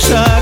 Shine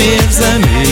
meus amigos.